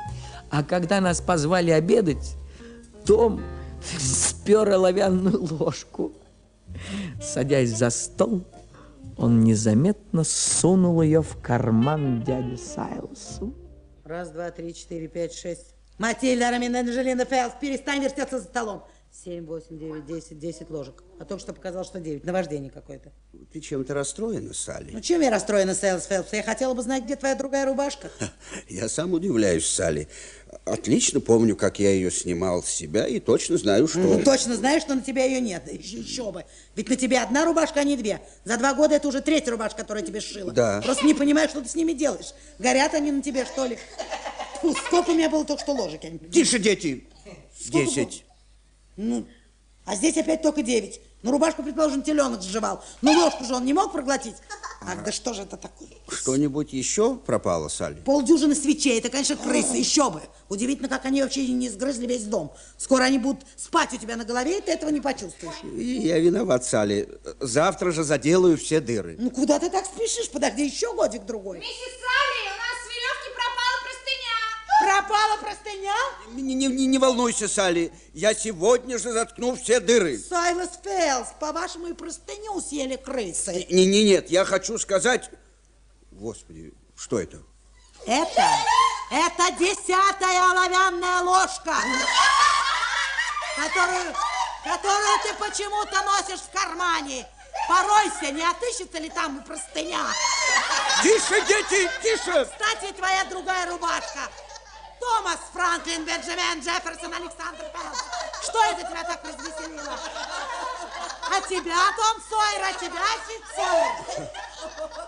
а когда нас позвали обедать, Том [LAUGHS] спер оловянную ложку. Садясь за стол, он незаметно сунул ее в карман дяди Сайлсу. Раз, два, три, четыре, пять, шесть. Матильда Рамина Анжелина Фелс, перестань вертеться за столом. Семь, восемь, девять, десять, десять ложек. А только что показал, что девять. Наваждение какое-то. Ты чем-то расстроена, Салли? Ну, чем я расстроена, Сейлс Фелпс? Я хотела бы знать, где твоя другая рубашка. Я сам удивляюсь, Салли. Отлично помню, как я ее снимал с себя, и точно знаю, что... Ну, точно знаешь, что на тебя ее нет. Еще, еще бы. Ведь на тебе одна рубашка, а не две. За два года это уже третья рубашка, которая тебе сшила. Да. Просто не понимаешь, что ты с ними делаешь. Горят они на тебе, что ли? Фу, сколько у меня было только что ложек? Я. Тише, дети! Сколько Десять. Ну, а здесь опять только девять. Ну, рубашку, предположим, теленок сживал. Ну, ложку же он не мог проглотить. Ах, да что же это такое? Что-нибудь еще пропало, Салли? Полдюжины свечей, это, конечно, крысы, еще бы. Удивительно, как они вообще не сгрызли весь дом. Скоро они будут спать у тебя на голове, и ты этого не почувствуешь. И я виноват, Салли. Завтра же заделаю все дыры. Ну, куда ты так спешишь? Подожди еще годик-другой. Миссис Салли, у нас с веревки пропала простыня. Пропала простыня? Не, не- не- не волнуйся, Салли. Я сегодня же заткну все дыры. Сайлас Фелс, по-вашему, и простыню съели крысы. Не, не, нет, я хочу сказать... Господи, что это? Это, это десятая оловянная ложка, которую, которую ты почему-то носишь в кармане. Поройся, не отыщется ли там простыня. Тише, дети, тише! Кстати, твоя другая рубашка. Томас Франклин, Бенджамин, Джефферсон, Александр Фелс. Что это тебя так развеселило? А тебя, Том Сойер, а тебя, офицер?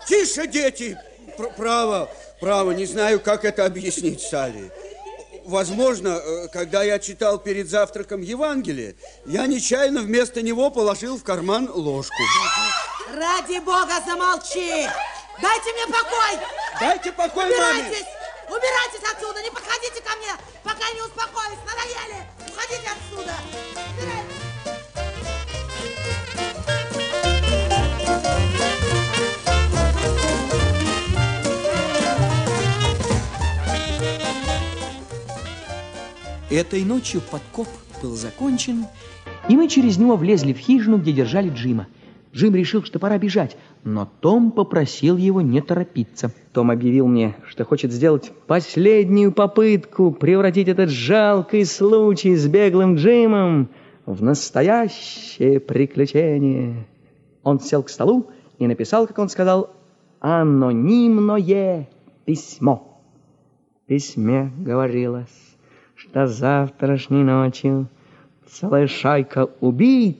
Тише, дети! Пр- право, право, не знаю, как это объяснить, Салли. Возможно, э, когда я читал перед завтраком Евангелие, я нечаянно вместо него положил в карман ложку. Ради бога, замолчи! Дайте мне покой! Дайте покой маме! Убирайтесь! Отсюда! Не подходите ко мне, пока не успокоюсь! Надоели! Уходите отсюда! Убирайтесь! Этой ночью подкоп был закончен, и мы через него влезли в хижину, где держали Джима. Джим решил, что пора бежать, но Том попросил его не торопиться. Том объявил мне, что хочет сделать последнюю попытку превратить этот жалкий случай с беглым Джимом в настоящее приключение. Он сел к столу и написал, как он сказал, анонимное письмо. В письме говорилось, что завтрашней ночью целая шайка убийц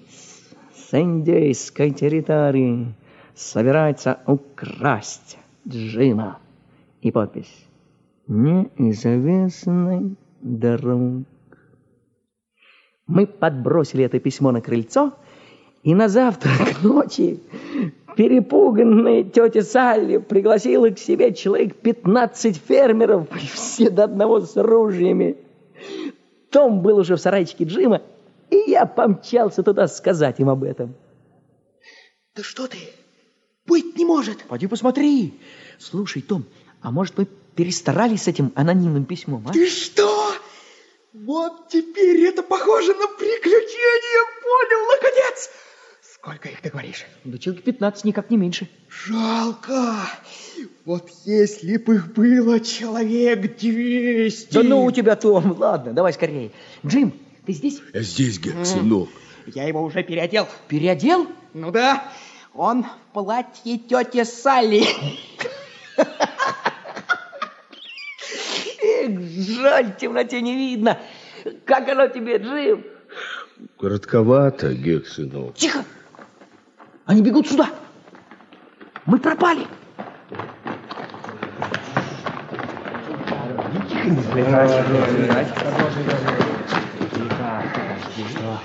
с индейской территории собирается украсть Джима. И подпись «Неизвестный друг». Мы подбросили это письмо на крыльцо, и на завтра к [LAUGHS] ночи перепуганная тетя Салли пригласила к себе человек 15 фермеров, все до одного с ружьями. Том был уже в сарайчике Джима, и я помчался туда сказать им об этом. Да что ты? Быть не может. Пойди посмотри. Слушай, Том, а может мы перестарались с этим анонимным письмом, а? Ты что? Вот теперь это похоже на приключение. Понял, наконец. Сколько их, ты говоришь? Да человек 15, никак не меньше. Жалко. Вот если бы их было человек 200. Да ну у тебя, Том, ладно, давай скорее. Джим, ты здесь? Я здесь, Гек, сынок. Я его уже переодел. Переодел? Ну да, он в платье тети Салли. Жаль, в темноте не видно. Как оно тебе, Джим? Коротковато, Гек, сынок. Тихо! Они бегут сюда. Мы пропали.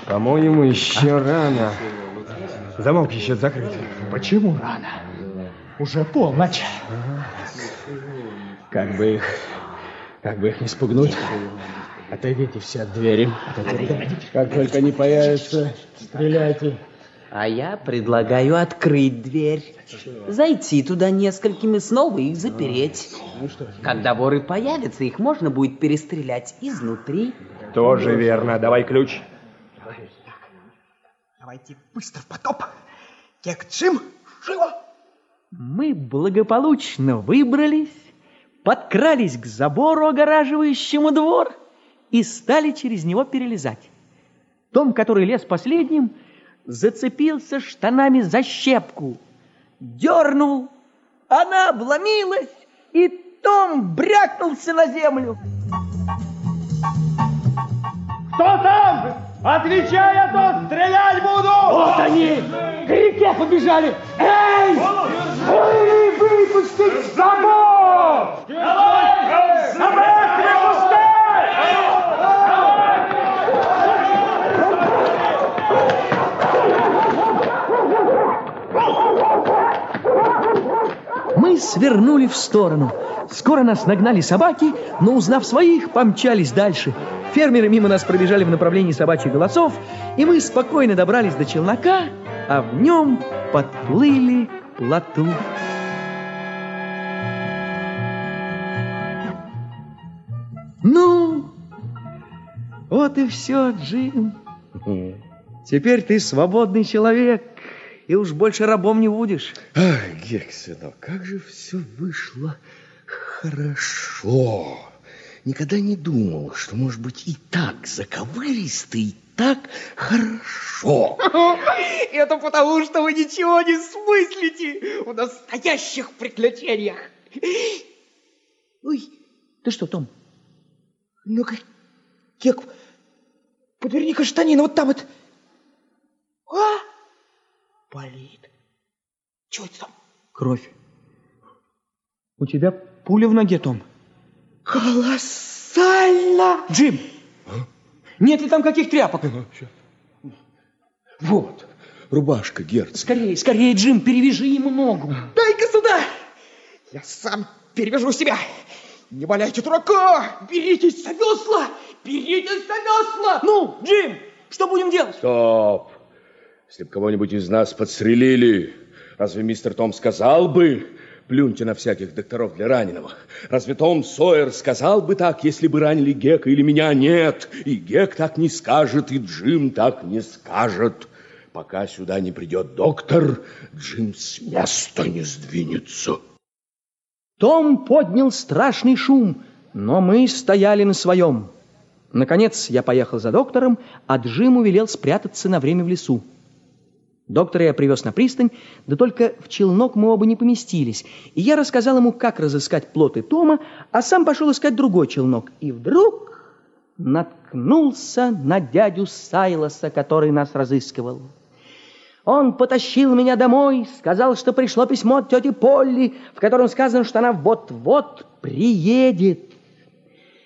По-моему, еще рано. Замок еще закрыт. Почему рано? Уже полночь. Как бы их... Как бы их не спугнуть. Отойдите все от двери. Как только они появятся, стреляйте. А я предлагаю открыть дверь, зайти туда несколькими, снова их запереть. Когда воры появятся, их можно будет перестрелять изнутри. Тоже верно. Давай ключ. Давайте быстро в потоп. Кек, Джим, живо! Мы благополучно выбрались, подкрались к забору, огораживающему двор, и стали через него перелезать. Том, который лез последним, зацепился штанами за щепку, дернул, она обломилась, и Том брякнулся на землю. Кто там? Отвечай, а то стрелять буду! Вот они! К реке побежали! Эй! Эй, выпустить забор! Забор Мы свернули в сторону. Скоро нас нагнали собаки, но, узнав своих, помчались дальше. Фермеры мимо нас пробежали в направлении собачьих голосов, и мы спокойно добрались до челнока, а в нем подплыли плоту. Ну, вот и все, Джим. Теперь ты свободный человек, и уж больше рабом не будешь. Ах, Гек, сынок, как же все вышло хорошо. Никогда не думал, что может быть и так заковыристо, и так хорошо. [LAUGHS] Это потому, что вы ничего не смыслите в настоящих приключениях. Ой, ты что, Том? Ну-ка, Кек, подверни-ка штанину вот там вот. А? Болит. Чего это там? Кровь. У тебя пуля в ноге, Том. Колоссально! Джим! Нет ли там каких тряпок? Вот, рубашка, Герц. Скорее, скорее, Джим, перевяжи ему ногу. Дай-ка сюда! Я сам перевяжу себя. Не валяйте дурака! Беритесь за весла! Беритесь за весла! Ну, Джим, что будем делать? Стоп! Если бы кого-нибудь из нас подстрелили, разве мистер Том сказал бы, плюньте на всяких докторов для раненого? Разве Том Сойер сказал бы так, если бы ранили Гека или меня? Нет, и Гек так не скажет, и Джим так не скажет. Пока сюда не придет доктор, Джим с места не сдвинется. Том поднял страшный шум, но мы стояли на своем. Наконец я поехал за доктором, а Джиму велел спрятаться на время в лесу. Доктора я привез на пристань, да только в челнок мы оба не поместились, и я рассказал ему, как разыскать плоты Тома, а сам пошел искать другой челнок. И вдруг наткнулся на дядю Сайлоса, который нас разыскивал. Он потащил меня домой, сказал, что пришло письмо от тети Полли, в котором сказано, что она вот-вот приедет.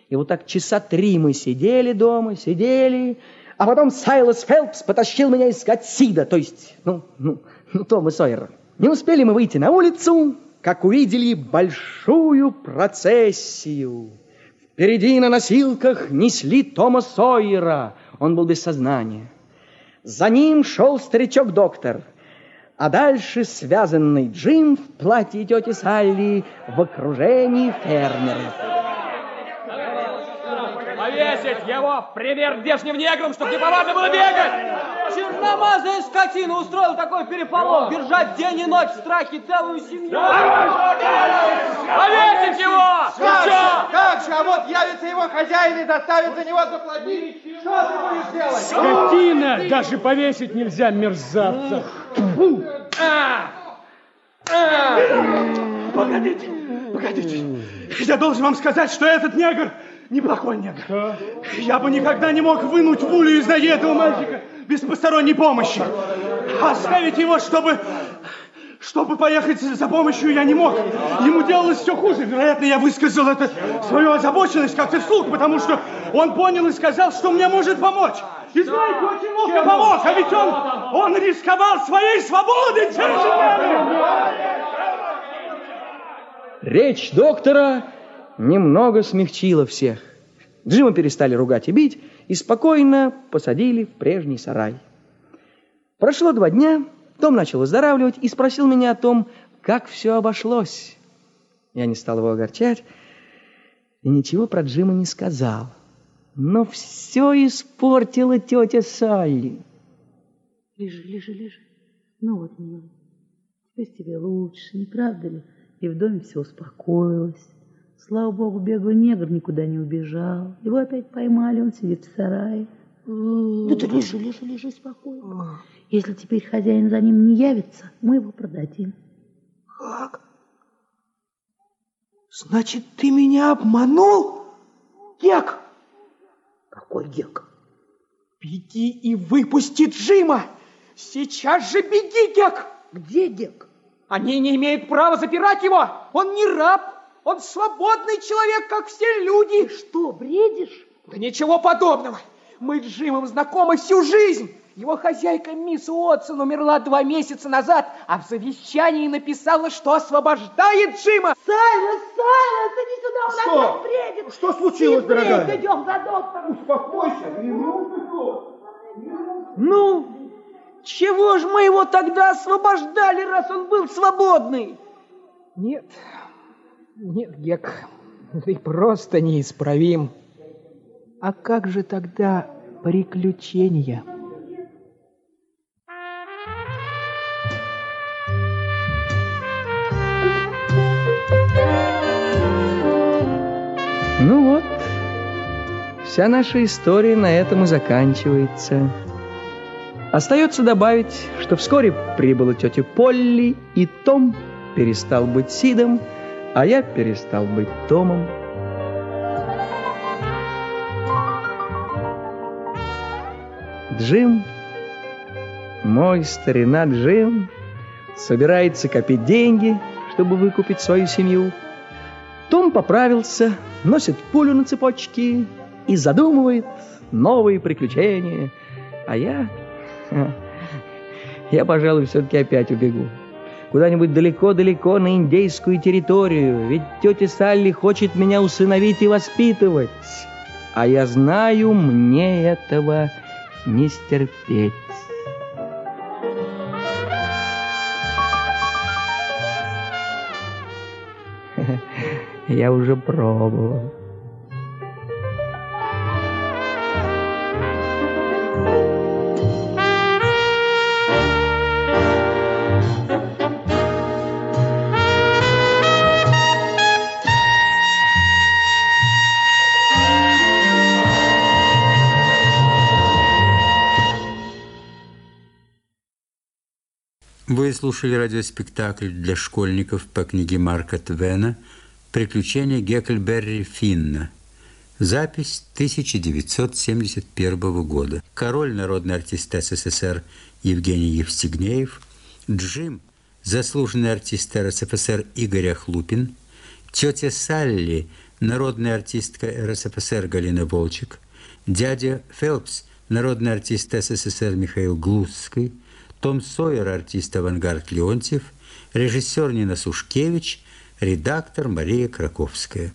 И вот так часа три мы сидели дома, сидели, а потом Сайлос Фелпс потащил меня искать Сида, то есть, ну, ну, ну, Тома Сойера. Не успели мы выйти на улицу, как увидели большую процессию. Впереди на носилках несли Тома Сойера. Он был без сознания. За ним шел старичок-доктор, а дальше связанный Джим в платье тети Салли в окружении фермеров. Повесить его пример здешним неграм, чтобы неповадно было бегать! Черномазая скотина устроил такой переполох. Держать день и ночь в страхе целую семью. Повесить его! Как же, как же, а вот явится его хозяин и доставит за него заплатить. Что ты будешь делать? Скотина! Даже повесить нельзя, мерзавца. Погодите, погодите. Я должен вам сказать, что этот негр неплохой негр. Я бы никогда не мог вынуть вулю из ноги этого мальчика без посторонней помощи. Оставить его, чтобы... Чтобы поехать за помощью я не мог. Ему делалось все хуже. Вероятно, я высказал это свою озабоченность как-то вслух, потому что он понял и сказал, что мне может помочь. И знаете, очень ловко помог, а ведь он, он рисковал своей свободой, джентльмены! Речь доктора немного смягчила всех. Джима перестали ругать и бить, и спокойно посадили в прежний сарай. Прошло два дня, Том начал выздоравливать и спросил меня о том, как все обошлось. Я не стал его огорчать и ничего про Джима не сказал. Но все испортила тетя Салли. Лежи, лежи, лежи. Ну вот, милый, теперь тебе лучше, не правда ли? И в доме все успокоилось. Слава богу, беглый негр никуда не убежал. Его опять поймали, он сидит в сарае. Да ты лежи, лежи, лежи спокойно. Если теперь хозяин за ним не явится, мы его продадим. Как? Значит, ты меня обманул? Гек! Какой Гек? Беги и выпусти Джима! Сейчас же беги, Гек! Где Гек? Они не имеют права запирать его! Он не раб! Он свободный человек, как все люди! Ты что, бредишь? Да ничего подобного! Мы с Джимом знакомы всю жизнь! Его хозяйка мисс Уотсон умерла два месяца назад, а в завещании написала, что освобождает Джима. Сайлас, Сайлас, иди сюда, он Что? опять бредит. Что случилось, Не бредь, дорогая? идем за доктором. Успокойся. Ну, чего ж мы его тогда освобождали, раз он был свободный? Нет, нет, Гек, [LAUGHS] ты просто неисправим. А как же тогда приключения? Ну вот, вся наша история на этом и заканчивается. Остается добавить, что вскоре прибыла тетя Полли, и Том перестал быть Сидом, а я перестал быть Томом. Джим, мой старина Джим, собирается копить деньги, чтобы выкупить свою семью. Том поправился, носит пулю на цепочке и задумывает новые приключения. А я... [LAUGHS] Я, пожалуй, все-таки опять убегу. Куда-нибудь далеко-далеко на индейскую территорию. Ведь тетя Салли хочет меня усыновить и воспитывать. А я знаю, мне этого не стерпеть. [LAUGHS] Я уже пробовал. Слушали радиоспектакль для школьников по книге Марка Твена «Приключения Гекльберри Финна». Запись 1971 года. Король, народный артист СССР Евгений Евстигнеев, Джим, заслуженный артист РСФСР Игорь Охлупин, тетя Салли, народная артистка РСФСР Галина Волчек, дядя Фелпс, народный артист СССР Михаил Глузский, том Сойер, артист «Авангард» Леонтьев, режиссер Нина Сушкевич, редактор Мария Краковская.